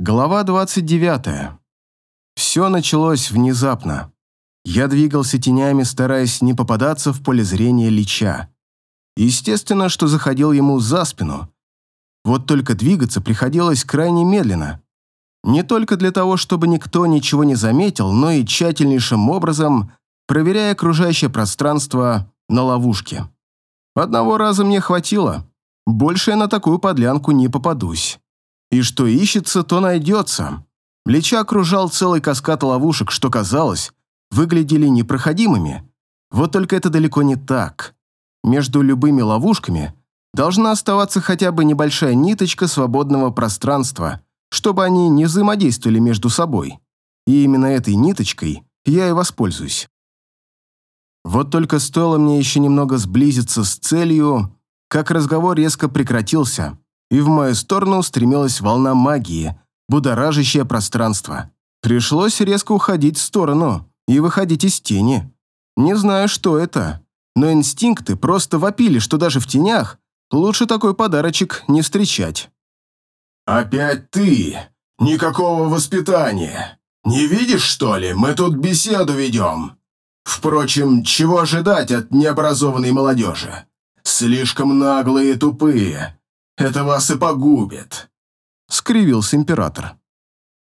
Глава 29. Все началось внезапно. Я двигался тенями, стараясь не попадаться в поле зрения Лича. Естественно, что заходил ему за спину. Вот только двигаться приходилось крайне медленно. Не только для того, чтобы никто ничего не заметил, но и тщательнейшим образом проверяя окружающее пространство на ловушке. Одного раза мне хватило. Больше я на такую подлянку не попадусь. И что ищется, то найдется. Лича окружал целый каскад ловушек, что, казалось, выглядели непроходимыми. Вот только это далеко не так. Между любыми ловушками должна оставаться хотя бы небольшая ниточка свободного пространства, чтобы они не взаимодействовали между собой. И именно этой ниточкой я и воспользуюсь. Вот только стоило мне еще немного сблизиться с целью, как разговор резко прекратился, и в мою сторону устремилась волна магии, будоражащая пространство. Пришлось резко уходить в сторону и выходить из тени. Не знаю, что это, но инстинкты просто вопили, что даже в тенях лучше такой подарочек не встречать. «Опять ты? Никакого воспитания. Не видишь, что ли, мы тут беседу ведем? Впрочем, чего ожидать от необразованной молодежи? Слишком наглые и тупые. Это вас и погубит», — скривился император.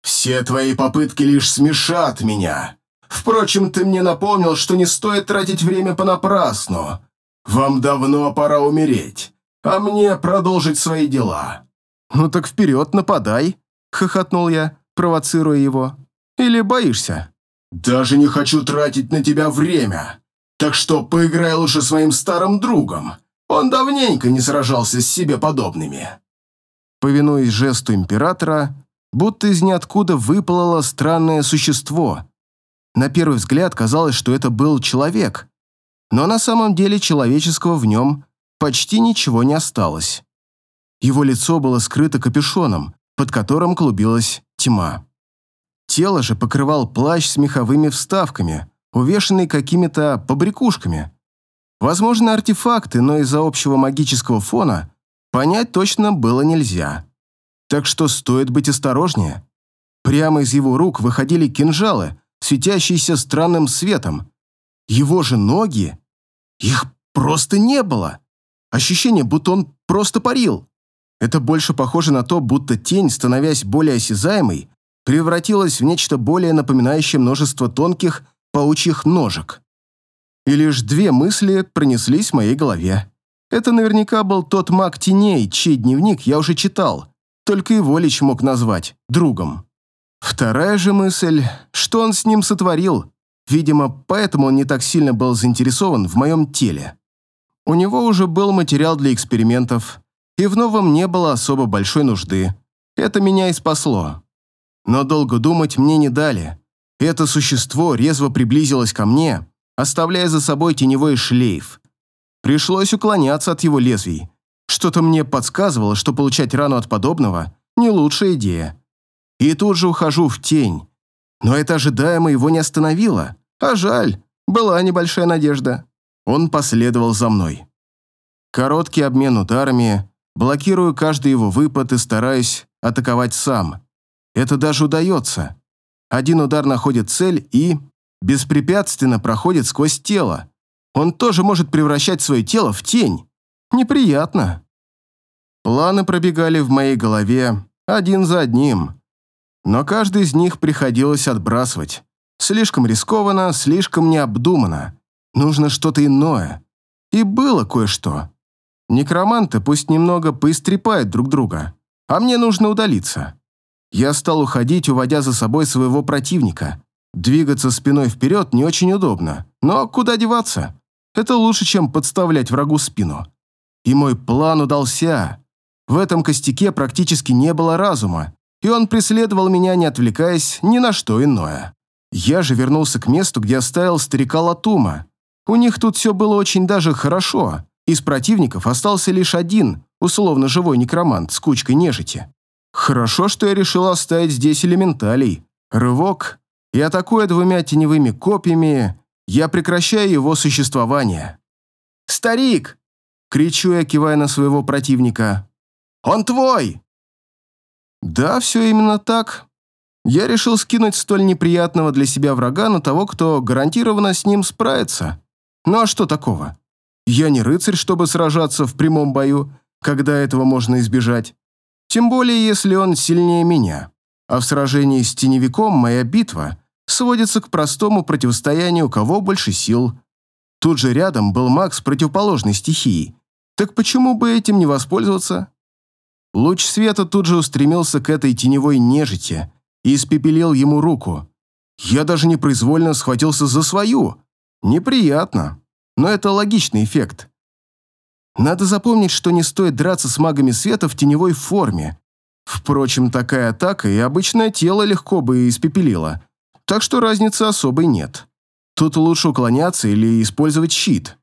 «Все твои попытки лишь смешат меня. Впрочем, ты мне напомнил, что не стоит тратить время понапрасну. Вам давно пора умереть, а мне продолжить свои дела». «Ну так вперед, нападай», — хохотнул я, провоцируя его. «Или боишься?» «Даже не хочу тратить на тебя время. Так что поиграй лучше своим старым другом. Он давненько не сражался с себе подобными». Повинуясь жесту императора, будто из ниоткуда выплыло странное существо. На первый взгляд казалось, что это был человек, но на самом деле человеческого в нем почти ничего не осталось. Его лицо было скрыто капюшоном, под которым клубилась тьма. Тело же покрывал плащ с меховыми вставками, увешанный какими-то побрякушками – Возможно, артефакты, но из-за общего магического фона понять точно было нельзя. Так что стоит быть осторожнее. Прямо из его рук выходили кинжалы, светящиеся странным светом. Его же ноги... Их просто не было. Ощущение, будто он просто парил. Это больше похоже на то, будто тень, становясь более осязаемой, превратилась в нечто более напоминающее множество тонких паучьих ножек и лишь две мысли пронеслись в моей голове. Это наверняка был тот маг теней, чей дневник я уже читал, только его Лич мог назвать другом. Вторая же мысль, что он с ним сотворил, видимо, поэтому он не так сильно был заинтересован в моем теле. У него уже был материал для экспериментов, и в новом не было особо большой нужды. Это меня и спасло. Но долго думать мне не дали. Это существо резво приблизилось ко мне, оставляя за собой теневой шлейф. Пришлось уклоняться от его лезвий. Что-то мне подсказывало, что получать рану от подобного – не лучшая идея. И тут же ухожу в тень. Но это ожидаемо его не остановило. А жаль, была небольшая надежда. Он последовал за мной. Короткий обмен ударами, блокирую каждый его выпад и стараюсь атаковать сам. Это даже удается. Один удар находит цель и беспрепятственно проходит сквозь тело. Он тоже может превращать свое тело в тень. Неприятно. Планы пробегали в моей голове один за одним. Но каждый из них приходилось отбрасывать. Слишком рискованно, слишком необдуманно. Нужно что-то иное. И было кое-что. Некроманты пусть немного поистрепают друг друга, а мне нужно удалиться. Я стал уходить, уводя за собой своего противника. Двигаться спиной вперед не очень удобно, но куда деваться? Это лучше, чем подставлять врагу спину. И мой план удался. В этом костяке практически не было разума, и он преследовал меня, не отвлекаясь ни на что иное. Я же вернулся к месту, где оставил старика Латума. У них тут все было очень даже хорошо. Из противников остался лишь один, условно живой некромант с кучкой нежити. Хорошо, что я решил оставить здесь элементалей. Рывок, и атакуя двумя теневыми копьями, я прекращаю его существование. «Старик!» — кричу я, кивая на своего противника. «Он твой!» Да, все именно так. Я решил скинуть столь неприятного для себя врага на того, кто гарантированно с ним справится. Ну а что такого? Я не рыцарь, чтобы сражаться в прямом бою, когда этого можно избежать. Тем более, если он сильнее меня. А в сражении с теневиком моя битва сводится к простому противостоянию, кого больше сил. Тут же рядом был маг с противоположной стихией. Так почему бы этим не воспользоваться? Луч света тут же устремился к этой теневой нежити и испепелил ему руку. Я даже непроизвольно схватился за свою. Неприятно, но это логичный эффект. Надо запомнить, что не стоит драться с магами света в теневой форме. Впрочем, такая атака и обычное тело легко бы испепелила, так что разницы особой нет. Тут лучше уклоняться или использовать щит.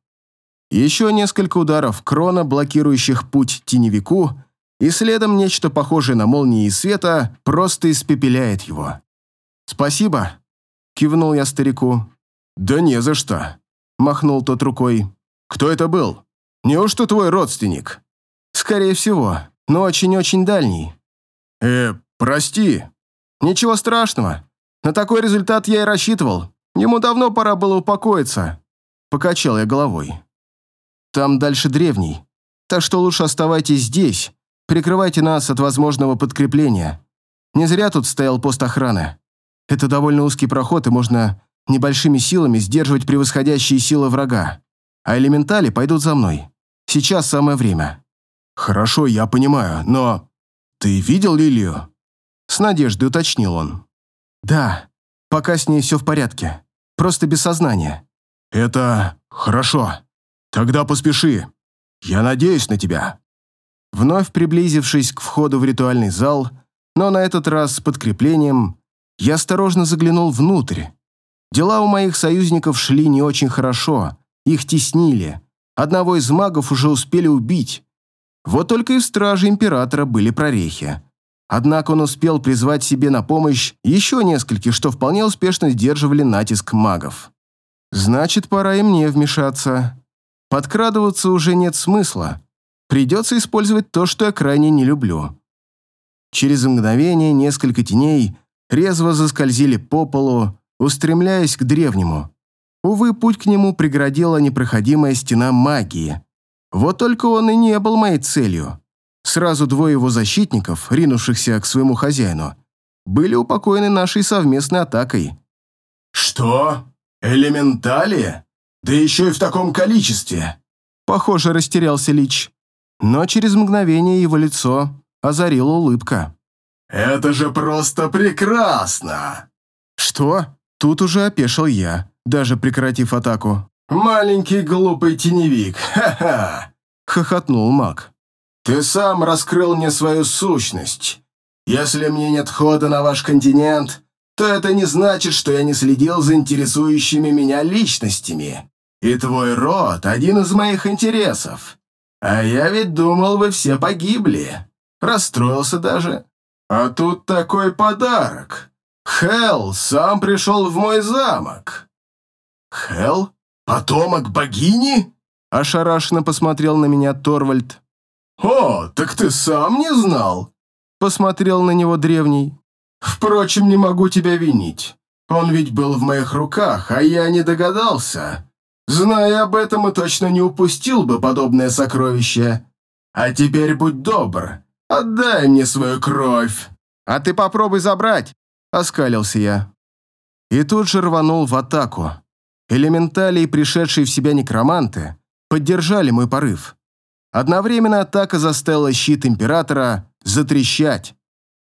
Еще несколько ударов крона, блокирующих путь теневику, и следом нечто похожее на молнии и света просто испепеляет его. «Спасибо», — кивнул я старику. «Да не за что», — махнул тот рукой. «Кто это был? Неужто твой родственник?» «Скорее всего, но очень-очень дальний». «Э, прости». «Ничего страшного. На такой результат я и рассчитывал. Ему давно пора было упокоиться». Покачал я головой. «Там дальше древний. Так что лучше оставайтесь здесь. Прикрывайте нас от возможного подкрепления. Не зря тут стоял пост охраны. Это довольно узкий проход, и можно небольшими силами сдерживать превосходящие силы врага. А элементали пойдут за мной. Сейчас самое время». «Хорошо, я понимаю, но...» «Ты видел Лилию?» С надеждой уточнил он. «Да, пока с ней все в порядке. Просто без сознания». «Это хорошо. Тогда поспеши. Я надеюсь на тебя». Вновь приблизившись к входу в ритуальный зал, но на этот раз с подкреплением, я осторожно заглянул внутрь. Дела у моих союзников шли не очень хорошо, их теснили. Одного из магов уже успели убить. Вот только и в страже императора были прорехи. Однако он успел призвать себе на помощь еще нескольких, что вполне успешно сдерживали натиск магов. Значит, пора и мне вмешаться. Подкрадываться уже нет смысла. Придется использовать то, что я крайне не люблю. Через мгновение несколько теней резво заскользили по полу, устремляясь к древнему. Увы, путь к нему преградила непроходимая стена магии. Вот только он и не был моей целью. Сразу двое его защитников, ринувшихся к своему хозяину, были упокоены нашей совместной атакой. «Что? Элементали? Да еще и в таком количестве!» Похоже, растерялся Лич. Но через мгновение его лицо озарила улыбка. «Это же просто прекрасно!» «Что?» Тут уже опешил я, даже прекратив атаку. «Маленький глупый теневик, ха-ха!» — хохотнул маг. Ты сам раскрыл мне свою сущность. Если мне нет хода на ваш континент, то это не значит, что я не следил за интересующими меня личностями. И твой род – один из моих интересов. А я ведь думал, вы все погибли. Расстроился даже. А тут такой подарок. Хел сам пришел в мой замок. Хел? Потомок богини? Ошарашенно посмотрел на меня Торвальд. «О, так ты сам не знал?» Посмотрел на него древний. «Впрочем, не могу тебя винить. Он ведь был в моих руках, а я не догадался. Зная об этом, и точно не упустил бы подобное сокровище. А теперь будь добр, отдай мне свою кровь». «А ты попробуй забрать», — оскалился я. И тут же рванул в атаку. Элементали и пришедшие в себя некроманты поддержали мой порыв. Одновременно атака заставила щит Императора затрещать.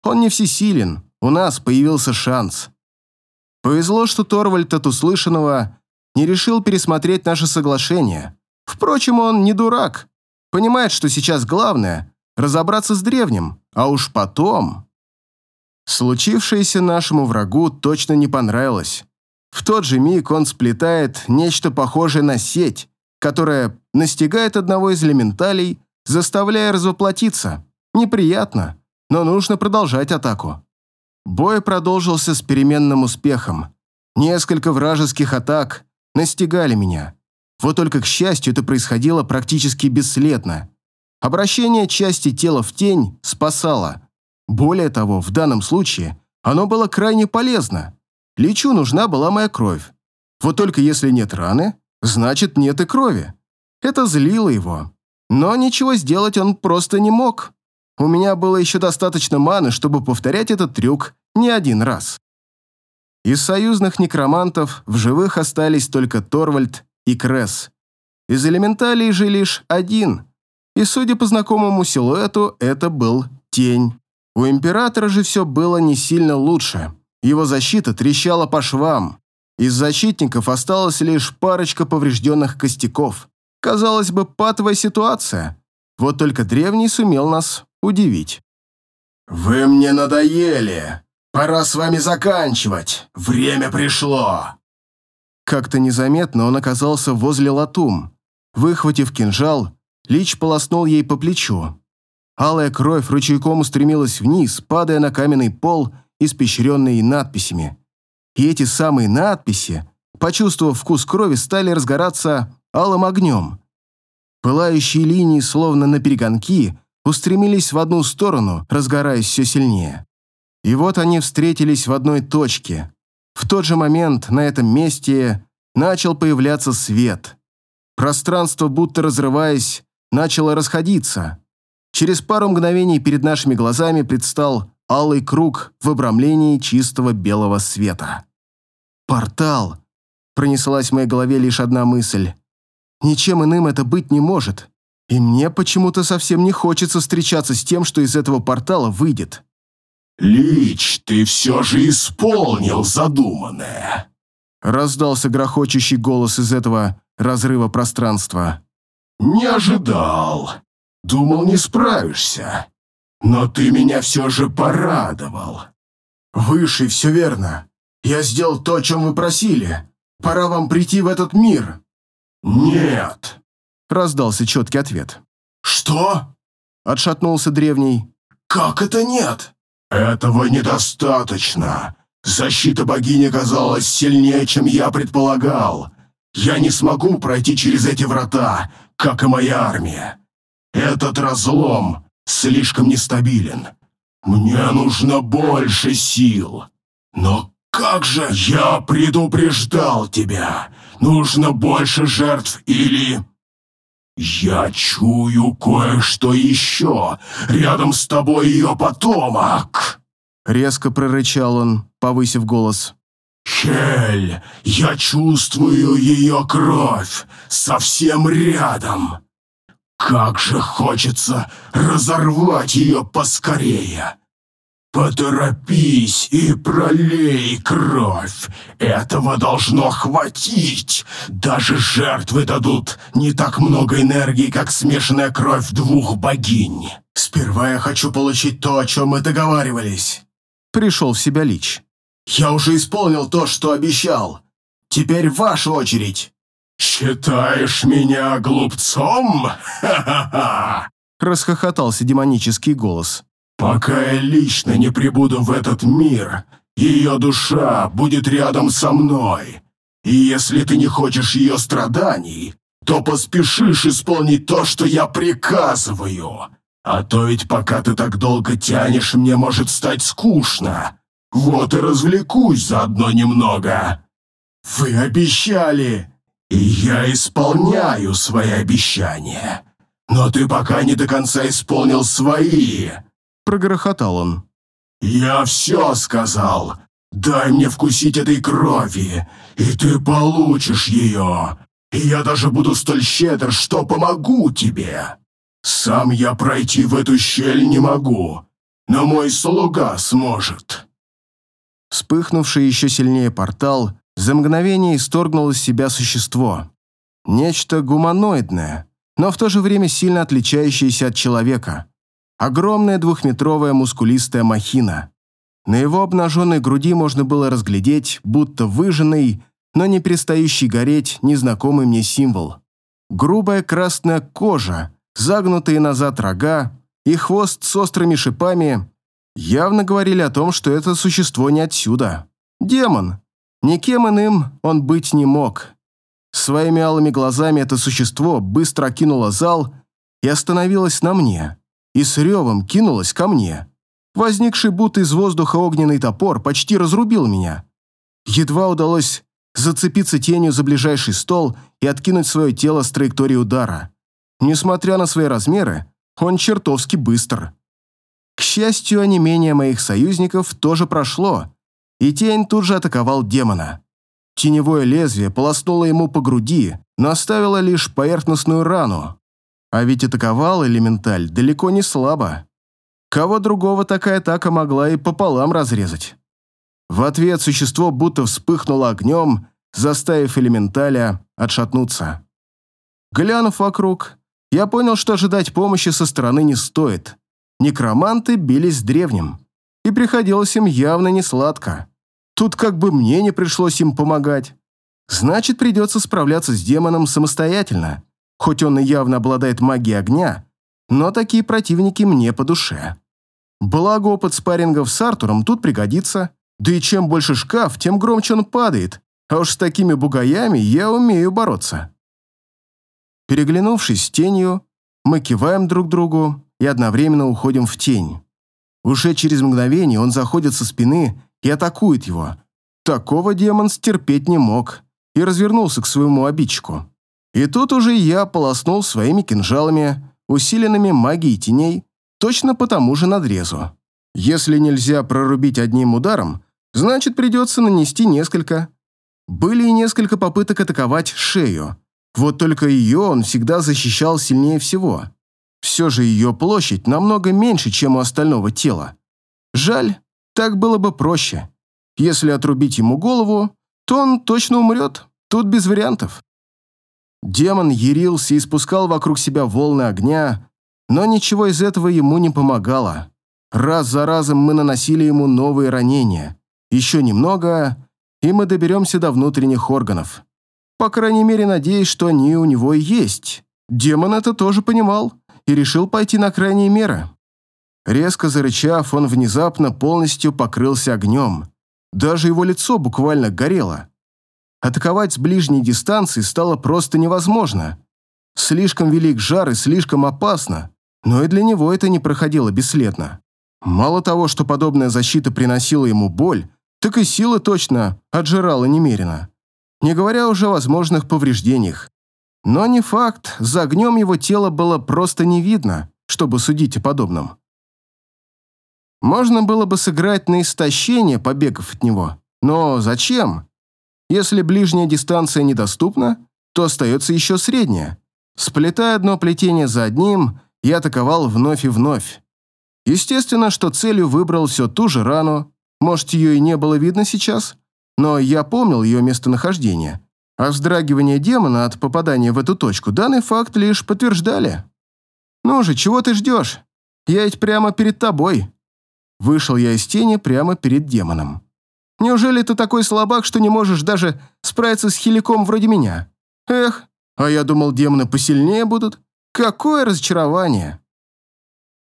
Он не всесилен, у нас появился шанс. Повезло, что Торвальд от услышанного не решил пересмотреть наше соглашение. Впрочем, он не дурак. Понимает, что сейчас главное – разобраться с древним, а уж потом... Случившееся нашему врагу точно не понравилось. В тот же миг он сплетает нечто похожее на сеть, которая настигает одного из элементалей, заставляя развоплотиться. Неприятно, но нужно продолжать атаку. Бой продолжился с переменным успехом. Несколько вражеских атак настигали меня. Вот только, к счастью, это происходило практически бесследно. Обращение части тела в тень спасало. Более того, в данном случае оно было крайне полезно. Личу нужна была моя кровь. Вот только если нет раны, значит нет и крови. Это злило его. Но ничего сделать он просто не мог. У меня было еще достаточно маны, чтобы повторять этот трюк не один раз. Из союзных некромантов в живых остались только Торвальд и Кресс. Из элементалей же лишь один, и, судя по знакомому силуэту, это был тень. У Императора же все было не сильно лучше. Его защита трещала по швам. Из защитников осталась лишь парочка поврежденных костяков. Казалось бы, патовая ситуация. Вот только древний сумел нас удивить. «Вы мне надоели. Пора с вами заканчивать. Время пришло». Как-то незаметно он оказался возле Латум. Выхватив кинжал, Лич полоснул ей по плечу. Алая кровь ручейком устремилась вниз, падая на каменный пол, испещренный надписями. И эти самые надписи, почувствовав вкус крови, стали разгораться алым огнем. Пылающие линии, словно на перегонки, устремились в одну сторону, разгораясь все сильнее. И вот они встретились в одной точке. В тот же момент на этом месте начал появляться свет. Пространство, будто разрываясь, начало расходиться. Через пару мгновений перед нашими глазами предстал алый круг в обрамлении чистого белого света. «Портал!» Пронеслась в моей голове лишь одна мысль. Ничем иным это быть не может. И мне почему-то совсем не хочется встречаться с тем, что из этого портала выйдет. «Лич, ты все же исполнил задуманное!» Раздался грохочущий голос из этого разрыва пространства. «Не ожидал. Думал, не справишься. Но ты меня все же порадовал». «Выше, все верно. Я сделал то, о чем вы просили. Пора вам прийти в этот мир». «Нет», — раздался четкий ответ. «Что?» — отшатнулся древний. «Как это нет?» «Этого недостаточно. Защита богини казалась сильнее, чем я предполагал. Я не смогу пройти через эти врата, как и моя армия. Этот разлом слишком нестабилен. Мне нужно больше сил. Но как же я предупреждал тебя? Нужно больше жертв или... Я чую кое-что еще. Рядом с тобой ее потомок. Резко прорычал он, повысив голос. «Хель, я чувствую ее кровь совсем рядом. Как же хочется разорвать ее поскорее. Поторопись и пролей кровь. Этого должно хватить. Даже жертвы дадут не так много энергии, как смешанная кровь двух богинь. Сперва я хочу получить то, о чем мы договаривались. Пришел в себя Лич. Я уже исполнил то, что обещал. Теперь ваша очередь. «Считаешь меня глупцом? Ха-ха-ха!» Расхохотался демонический голос. «Пока я лично не прибуду в этот мир, ее душа будет рядом со мной. И если ты не хочешь ее страданий, то поспешишь исполнить то, что я приказываю. А то ведь пока ты так долго тянешь, мне может стать скучно. Вот и развлекусь заодно немного». «Вы обещали!» «И я исполняю свои обещания. Но ты пока не до конца исполнил свои!» Прогрохотал он. «Я все сказал. Дай мне вкусить этой крови, и ты получишь ее. И я даже буду столь щедр, что помогу тебе. Сам я пройти в эту щель не могу, но мой слуга сможет». Вспыхнувший еще сильнее портал за мгновение исторгнул из себя существо. Нечто гуманоидное, но в то же время сильно отличающееся от человека. Огромная двухметровая мускулистая махина. На его обнаженной груди можно было разглядеть, будто выжженный, но не перестающий гореть незнакомый мне символ. Грубая красная кожа, загнутые назад рога и хвост с острыми шипами явно говорили о том, что это существо не отсюда. Демон, Никем иным он быть не мог. Своими алыми глазами это существо быстро окинуло зал и остановилось на мне, и с ревом кинулось ко мне. Возникший будто из воздуха огненный топор почти разрубил меня. Едва удалось зацепиться тенью за ближайший стол и откинуть свое тело с траектории удара. Несмотря на свои размеры, он чертовски быстр. К счастью, онемение моих союзников тоже прошло, и тень тут же атаковал демона. Теневое лезвие полоснуло ему по груди, но оставило лишь поверхностную рану. А ведь атаковал элементаль далеко не слабо. Кого другого такая атака могла и пополам разрезать. В ответ существо будто вспыхнуло огнем, заставив элементаля отшатнуться. Глянув вокруг, я понял, что ожидать помощи со стороны не стоит. Некроманты бились с древним, и приходилось им явно не сладко. Тут как бы мне не пришлось им помогать. Значит, придется справляться с демоном самостоятельно. Хоть он и явно обладает магией огня, но такие противники мне по душе. Благо, опыт спаррингов с Артуром тут пригодится. Да и чем больше шкаф, тем громче он падает. А уж с такими бугаями я умею бороться. Переглянувшись с тенью, мы киваем друг другу и одновременно уходим в тень. Уже через мгновение он заходит со спины и атакует его. Такого демон стерпеть не мог и развернулся к своему обидчику. И тут уже я полоснул своими кинжалами, усиленными магией теней, точно по тому же надрезу. Если нельзя прорубить одним ударом, значит придется нанести несколько. Были и несколько попыток атаковать шею. Вот только ее он всегда защищал сильнее всего. Все же ее площадь намного меньше, чем у остального тела. Жаль, так было бы проще. Если отрубить ему голову, то он точно умрет. Тут без вариантов. Демон ярился и спускал вокруг себя волны огня, но ничего из этого ему не помогало. Раз за разом мы наносили ему новые ранения. Еще немного, и мы доберемся до внутренних органов. По крайней мере, надеюсь, что они у него и есть. Демон это тоже понимал и решил пойти на крайние меры. Резко зарычав, он внезапно полностью покрылся огнем. Даже его лицо буквально горело. Атаковать с ближней дистанции стало просто невозможно. Слишком велик жар и слишком опасно, но и для него это не проходило бесследно. Мало того, что подобная защита приносила ему боль, так и силы точно отжирала немерено. Не говоря уже о возможных повреждениях. Но не факт, за огнем его тело было просто не видно, чтобы судить о подобном. Можно было бы сыграть на истощение, побегав от него. Но зачем? Если ближняя дистанция недоступна, то остается еще средняя. Сплетая одно плетение за одним, я атаковал вновь и вновь. Естественно, что целью выбрал все ту же рану. Может, ее и не было видно сейчас, но я помнил ее местонахождение. А вздрагивание демона от попадания в эту точку данный факт лишь подтверждали. «Ну же, чего ты ждешь? Я ведь прямо перед тобой», Вышел я из тени прямо перед демоном. «Неужели ты такой слабак, что не можешь даже справиться с хиликом вроде меня? Эх, а я думал, демоны посильнее будут. Какое разочарование!»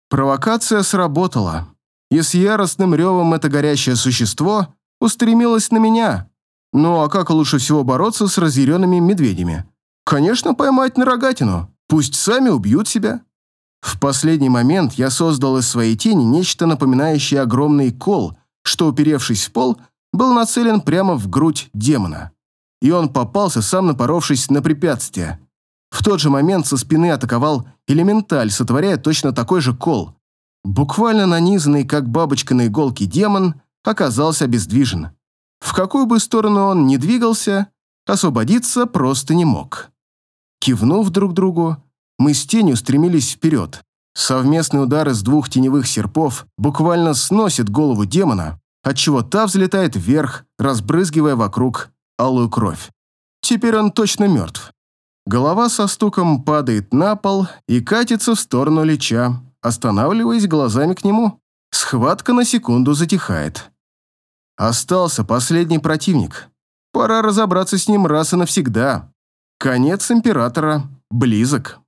Провокация сработала, и с яростным ревом это горящее существо устремилось на меня. Ну а как лучше всего бороться с разъяренными медведями? Конечно, поймать на рогатину. Пусть сами убьют себя. В последний момент я создал из своей тени нечто напоминающее огромный кол, что, уперевшись в пол, был нацелен прямо в грудь демона. И он попался, сам напоровшись на препятствие. В тот же момент со спины атаковал элементаль, сотворяя точно такой же кол. Буквально нанизанный, как бабочка на иголке, демон оказался обездвижен. В какую бы сторону он ни двигался, освободиться просто не мог. Кивнув друг другу, мы с тенью стремились вперед. Совместный удар из двух теневых серпов буквально сносит голову демона, отчего та взлетает вверх, разбрызгивая вокруг алую кровь. Теперь он точно мертв. Голова со стуком падает на пол и катится в сторону Лича, останавливаясь глазами к нему. Схватка на секунду затихает. Остался последний противник. Пора разобраться с ним раз и навсегда. Конец Императора близок.